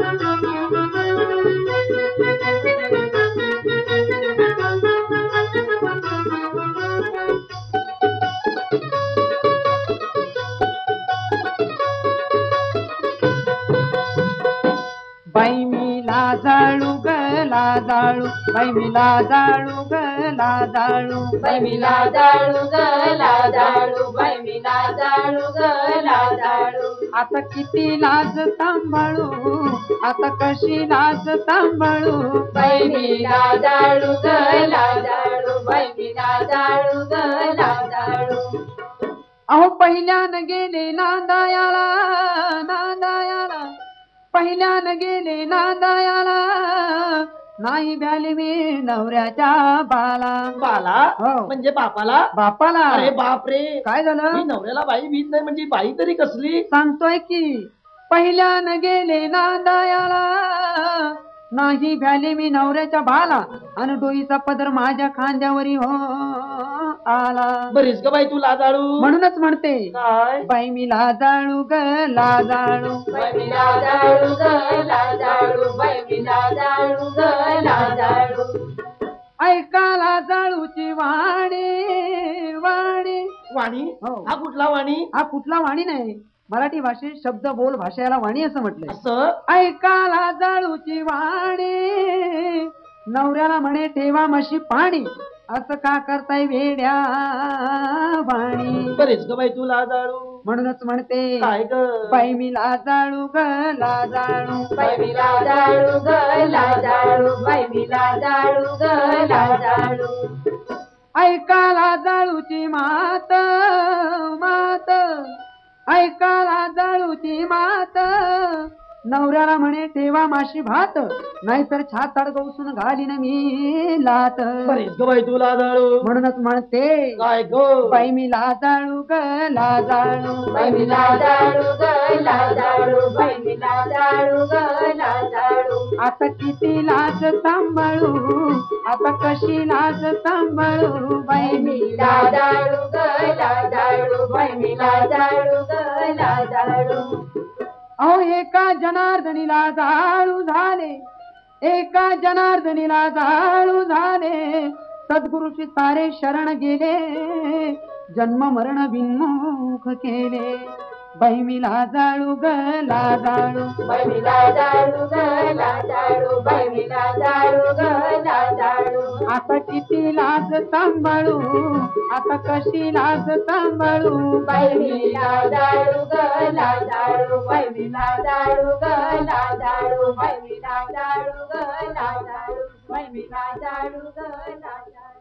Thank you. लाजाळू बाई मी लाजाळू ग लाजाळू बाई मी लाजाळू ग लाजाळू बाई मी लाजाळू ग लाजाळू आता किती लाज सांभाळू आता कशी लाज सांभाळू बाई मी लाजाळू ग लाजाळू बाई मी लाजाळू ग लाजाळू अहो पहिल्यानं गेले नांदायाला नांदायाला. पहिल्यानं गेले नांदायाला. नाही भ्याले मी नवऱ्याच्या बाला. बाला? हो. म्हणजे बापाला? बापाला. अरे बाप रे काय झालं? मी नवऱ्याला बाई भीत नाही म्हणजे बाई तरी कसली? सांगतोय की पहिल्यानं गेले नांदायाला. नाही भ्याले मी नवऱ्याच्या बाला. आणि डोईचा पदर माझ्या खांद्यावरी हो. आला. बरीच ग बाई तू लाजाळू. म्हणूनच म्हणते. काय? बाई मी लाजाळू ग लाजाळू. बाई मी लाजाळू ग लाजाळू. बाई मी लाजाळू ग लाजाळू. ऐका लाजाळूची वाणी वाणी. वाणी? हो. हा कुठला वाणी? हा कुठला वाणी नाही. मराठी भाषेत शब्द बोल भाषेला वाणी असं म्हटलंय. असं? ऐका लाजाळूची वाणी. नवऱ्याला म्हणे ठेवा मशी पाणी. असं का करताय वेड्या वाणी बरीच ग बाई तू लाजाळू. म्हणूनच म्हणते काय ग? बाई मी लाजाळू ग लाजाळू. बाई मी लाजाळू ग लाजाळू. बाई मी लाजाळू ग लाजाळू. ऐका लाजाळूची मात मात. ऐका लाजाळूची मात. नवऱ्याला म्हणे ठेवा माशी भात नाहीतर छाताड गवसून घालीन मी लात. बरीच ग बाई तू लाजाळू. म्हणूनच म्हणते काय ग? बाई मी लाजाळू ग लाजाळू. बाई मी लाजाळू ग लाजाळू. बाई मी लाजाळू ग लाजाळू. आता किती लाज सांभाळू आता कशी लाज सांभाळू? बाई मी मी लाजाळू ग लाजाळू. बाई मी लाजाळू ग लाजाळू. अहो एका जनार्दनीला जाळू झाले. एका जनार्दनीला जाळू झाले. सद्गुरुची सारे शरण गेले. जन्म मरण बिन्मुख केले. बाई मी लाजाळू ग लाजाळू बाई मी लाजाळू ग लाजाळू बाई मी लाजाळू ग लाजाळू आता किती लाज सांभाळू. आता कशी लाज सांभाळू. बाई मी लाजाळू ग ไม่มีใครจะรู้เลยรายได้